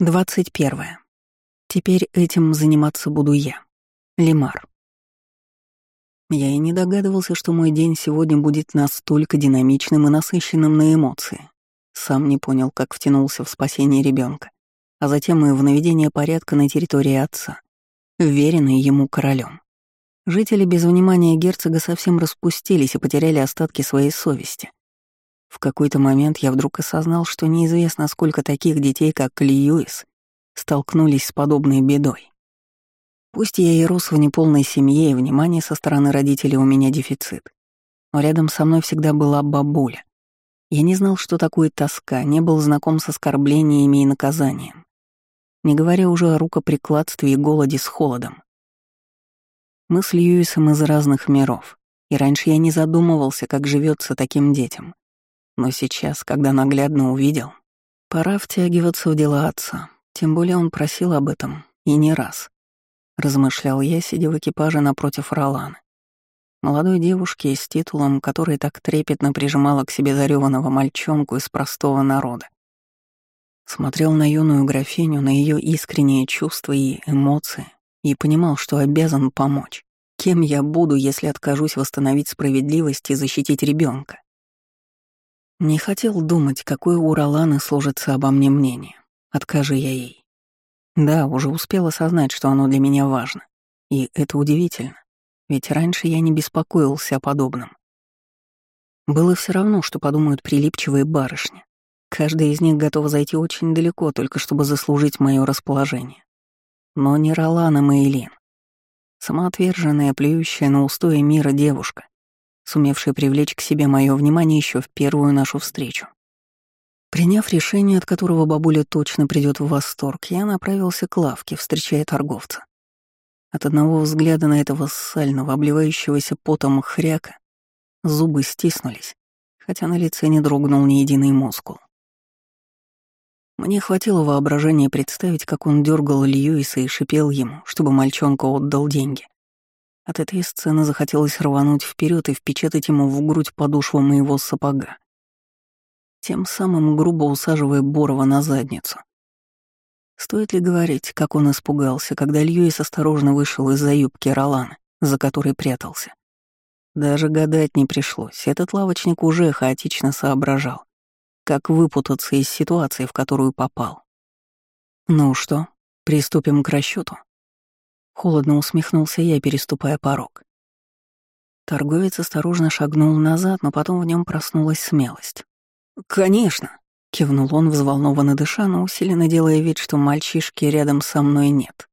21. Теперь этим заниматься буду я. Лимар. Я и не догадывался, что мой день сегодня будет настолько динамичным и насыщенным на эмоции. Сам не понял, как втянулся в спасение ребенка, а затем и в наведение порядка на территории отца, веренный ему королем. Жители без внимания герцога совсем распустились и потеряли остатки своей совести. В какой-то момент я вдруг осознал, что неизвестно, сколько таких детей, как Льюис, столкнулись с подобной бедой. Пусть я и рос в неполной семье, и внимание со стороны родителей у меня дефицит, но рядом со мной всегда была бабуля. Я не знал, что такое тоска, не был знаком с оскорблениями и наказанием, не говоря уже о рукоприкладстве и голоде с холодом. Мы с Льюисом из разных миров, и раньше я не задумывался, как живется таким детям. Но сейчас, когда наглядно увидел, пора втягиваться в дела отца. Тем более он просил об этом, и не раз. Размышлял я, сидя в экипаже напротив Ролана. Молодой девушки с титулом, который так трепетно прижимала к себе зареванного мальчонку из простого народа. Смотрел на юную графиню, на ее искренние чувства и эмоции, и понимал, что обязан помочь. Кем я буду, если откажусь восстановить справедливость и защитить ребенка? Не хотел думать, какое у Роланы сложится обо мне мнение. Откажи я ей. Да, уже успел осознать, что оно для меня важно. И это удивительно, ведь раньше я не беспокоился о подобном. Было все равно, что подумают прилипчивые барышни. Каждая из них готова зайти очень далеко, только чтобы заслужить мое расположение. Но не Ролана Мейлин. Самоотверженная, плюющая на устои мира девушка, сумевший привлечь к себе мое внимание еще в первую нашу встречу. Приняв решение, от которого бабуля точно придет в восторг, я направился к лавке, встречая торговца. От одного взгляда на этого сального, обливающегося потом хряка, зубы стиснулись, хотя на лице не дрогнул ни единый мускул. Мне хватило воображения представить, как он дергал Льюиса и шипел ему, чтобы мальчонка отдал деньги. От этой сцены захотелось рвануть вперед и впечатать ему в грудь подошву моего сапога. Тем самым грубо усаживая Борова на задницу. Стоит ли говорить, как он испугался, когда Льюис осторожно вышел из-за юбки Ролана, за которой прятался? Даже гадать не пришлось, этот лавочник уже хаотично соображал, как выпутаться из ситуации, в которую попал. «Ну что, приступим к расчету? Холодно усмехнулся я, переступая порог. Торговец осторожно шагнул назад, но потом в нем проснулась смелость. «Конечно!» — кивнул он, взволнованно дыша, но усиленно делая вид, что мальчишки рядом со мной нет.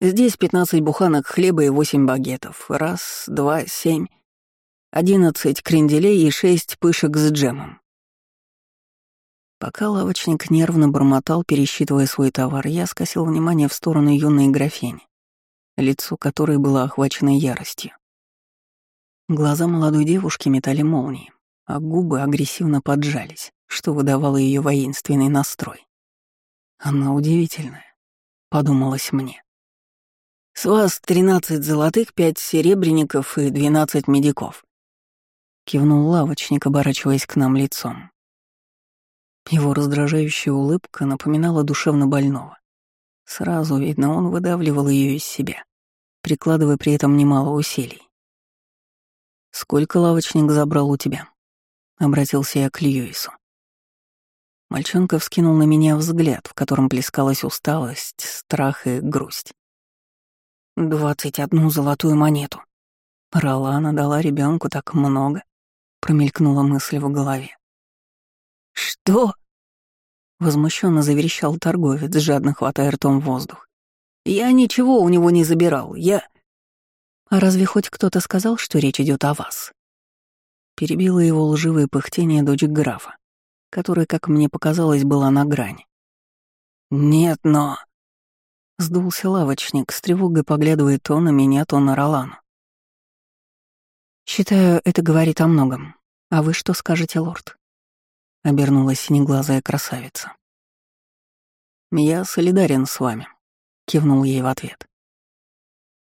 «Здесь пятнадцать буханок хлеба и восемь багетов. Раз, два, семь. Одиннадцать кренделей и шесть пышек с джемом». Пока лавочник нервно бормотал, пересчитывая свой товар, я скосил внимание в сторону юной графини лицо которой было охвачено яростью. Глаза молодой девушки метали молнии, а губы агрессивно поджались, что выдавало ее воинственный настрой. Она удивительная, подумалось мне. «С вас тринадцать золотых, пять серебряников и двенадцать медиков», — кивнул лавочник, оборачиваясь к нам лицом. Его раздражающая улыбка напоминала душевно больного. Сразу видно, он выдавливал ее из себя, прикладывая при этом немало усилий. «Сколько лавочник забрал у тебя?» — обратился я к Льюису. Мальчонка вскинул на меня взгляд, в котором плескалась усталость, страх и грусть. «Двадцать одну золотую монету. Ролана дала ребенку так много», — промелькнула мысль в голове. «Что?» Возмущенно заверещал торговец, жадно хватая ртом воздух. «Я ничего у него не забирал, я...» «А разве хоть кто-то сказал, что речь идет о вас?» Перебило его лживое пыхтение дочь графа, которая, как мне показалось, была на грани. «Нет, но...» Сдулся лавочник, с тревогой поглядывая то на меня, то на Ролану. «Считаю, это говорит о многом. А вы что скажете, лорд?» — обернулась синеглазая красавица. «Я солидарен с вами», — кивнул ей в ответ.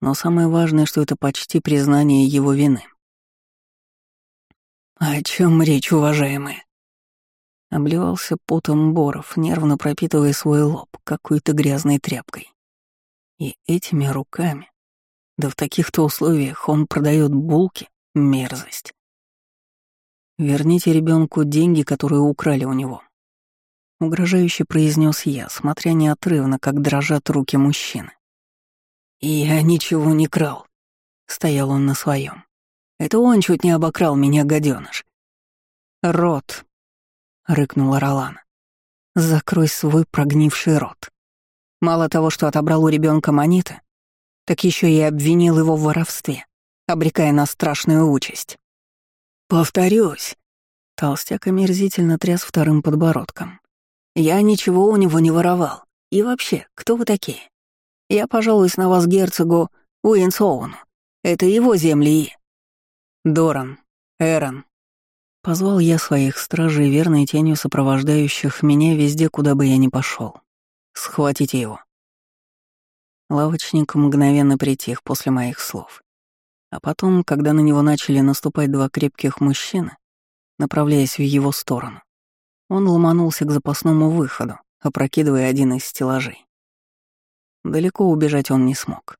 «Но самое важное, что это почти признание его вины». «О чем речь, уважаемые?» Обливался потом Боров, нервно пропитывая свой лоб какой-то грязной тряпкой. И этими руками, да в таких-то условиях он продает булки, мерзость. Верните ребенку деньги, которые украли у него. Угрожающе произнес я, смотря неотрывно, как дрожат руки мужчины. «Я ничего не крал», — стоял он на своем. «Это он чуть не обокрал меня, гаденыш». «Рот», — рыкнула Ролана. «Закрой свой прогнивший рот. Мало того, что отобрал у ребенка монеты, так еще и обвинил его в воровстве, обрекая на страшную участь». «Повторюсь», — толстяк омерзительно тряс вторым подбородком. «Я ничего у него не воровал. И вообще, кто вы такие? Я пожалуюсь на вас герцогу Уинсоуну. Это его земли и...» «Доран, Эрон, Позвал я своих стражей, верной тенью сопровождающих меня везде, куда бы я ни пошел. Схватите его. Лавочник мгновенно притих после моих слов. А потом, когда на него начали наступать два крепких мужчины, направляясь в его сторону, он ломанулся к запасному выходу, опрокидывая один из стеллажей. Далеко убежать он не смог.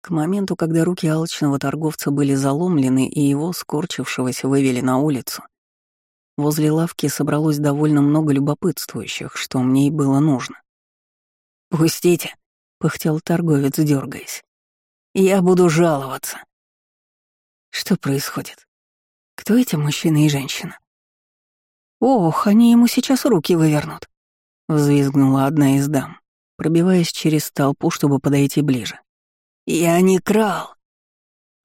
К моменту, когда руки алчного торговца были заломлены и его, скорчившегося, вывели на улицу, возле лавки собралось довольно много любопытствующих, что мне и было нужно. «Пустите!» — пыхтел торговец, дергаясь. «Я буду жаловаться». Что происходит? Кто эти мужчина и женщина? «Ох, они ему сейчас руки вывернут», — взвизгнула одна из дам, пробиваясь через толпу, чтобы подойти ближе. «Я не крал!»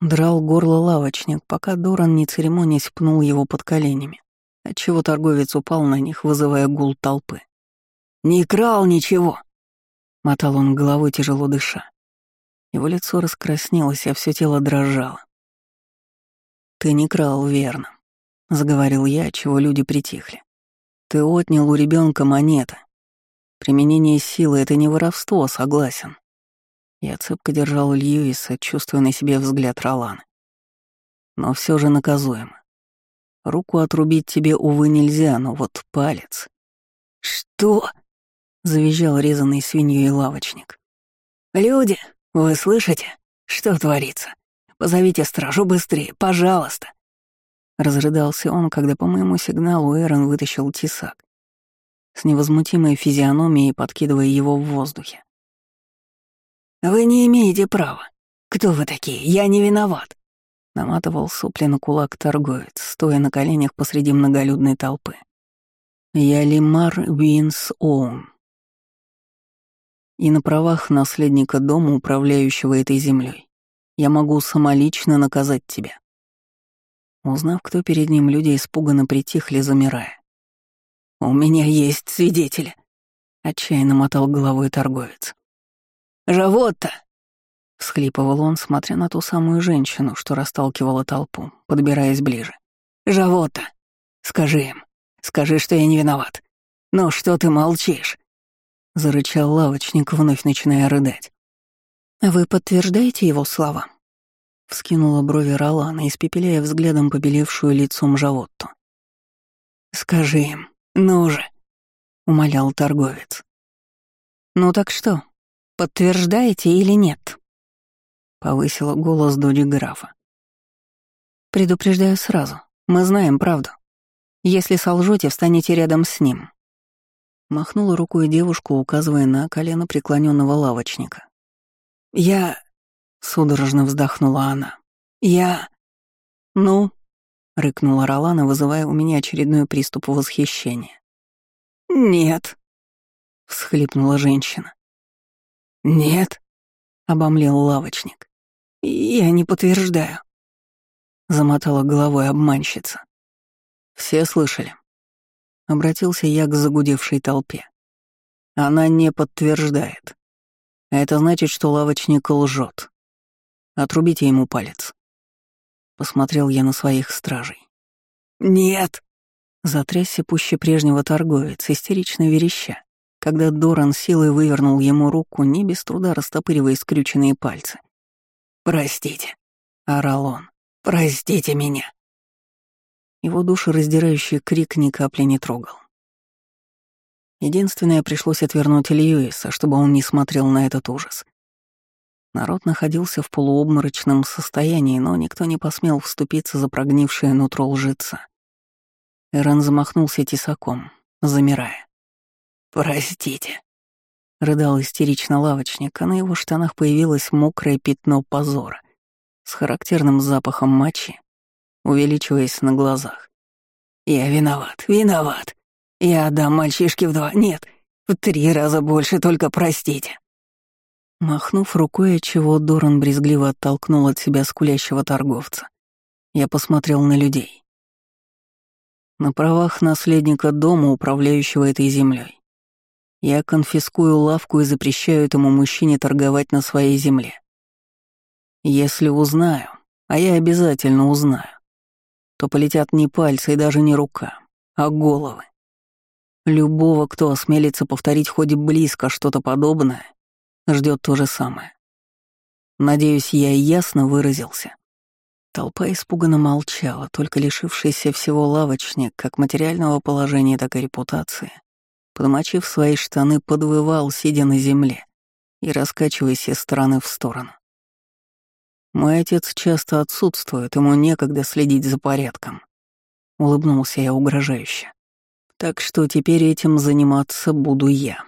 Драл горло лавочник, пока Доран, не церемонясь, пнул его под коленями, отчего торговец упал на них, вызывая гул толпы. «Не крал ничего!» — мотал он головой, тяжело дыша. Его лицо раскраснелось, а все тело дрожало. «Ты не крал, верно», — заговорил я, чего люди притихли. «Ты отнял у ребенка монеты. Применение силы — это не воровство, согласен. Я цепко держал Льюиса, чувствуя на себе взгляд Ролана. Но все же наказуемо. Руку отрубить тебе, увы, нельзя, но вот палец... «Что?» — завизжал резанный свиньей лавочник. «Люди, вы слышите? Что творится? Позовите стражу быстрее, пожалуйста!» Разрыдался он, когда по моему сигналу Эрон вытащил тесак, с невозмутимой физиономией подкидывая его в воздухе. «Вы не имеете права. Кто вы такие? Я не виноват!» Наматывал сопли на кулак торговец, стоя на коленях посреди многолюдной толпы. «Я Лимар Винс Оун. И на правах наследника дома, управляющего этой землей, я могу самолично наказать тебя». Узнав, кто перед ним, люди испуганно притихли, замирая. «У меня есть свидетели», — отчаянно мотал головой торговец. «Живот-то!» — всхлипывал он, смотря на ту самую женщину, что расталкивала толпу, подбираясь ближе. «Живот-то! Скажи им! Скажи, что я не виноват! Ну что ты молчишь?» — зарычал лавочник, вновь начиная рыдать. «Вы подтверждаете его слова?» — вскинула брови Ролана, испепеляя взглядом побелевшую лицом Жавотту. «Скажи им, ну же!» — умолял торговец. «Ну так что, Подтверждаете или нет?» Повысила голос дочь графа. «Предупреждаю сразу. Мы знаем правду. Если солжете, встанете рядом с ним». Махнула рукой девушку, указывая на колено преклоненного лавочника. «Я...» — судорожно вздохнула она. «Я...» «Ну?» — рыкнула Ролана, вызывая у меня очередной приступ восхищения. «Нет», — всхлипнула женщина. «Нет», — обомлел лавочник. «Я не подтверждаю», — замотала головой обманщица. «Все слышали?» Обратился я к загудевшей толпе. «Она не подтверждает. Это значит, что лавочник лжет. Отрубите ему палец». Посмотрел я на своих стражей. «Нет!» Затрясся пуще прежнего торговец, истерично вереща когда Доран силой вывернул ему руку, не без труда растопыривая скрюченные пальцы. «Простите», — орал он, — «простите меня». Его душераздирающий крик ни капли не трогал. Единственное, пришлось отвернуть Льюиса, чтобы он не смотрел на этот ужас. Народ находился в полуобморочном состоянии, но никто не посмел вступиться за прогнившее нутро лжеца. Эрен замахнулся тесаком, замирая. «Простите», — рыдал истерично лавочник, а на его штанах появилось мокрое пятно позора с характерным запахом мочи, увеличиваясь на глазах. «Я виноват, виноват. Я отдам мальчишке в два, нет, в три раза больше, только простите». Махнув рукой, отчего Доран брезгливо оттолкнул от себя скулящего торговца, я посмотрел на людей. На правах наследника дома, управляющего этой землей, я конфискую лавку и запрещаю этому мужчине торговать на своей земле. Если узнаю, а я обязательно узнаю, то полетят не пальцы и даже не рука, а головы. Любого, кто осмелится повторить хоть близко что-то подобное, ждет то же самое. Надеюсь, я ясно выразился. Толпа испуганно молчала, только лишившийся всего лавочник, как материального положения, так и репутации, подмочив свои штаны, подвывал, сидя на земле и раскачиваясь из стороны в сторону. Мой отец часто отсутствует, ему некогда следить за порядком. Улыбнулся я угрожающе. Так что теперь этим заниматься буду я.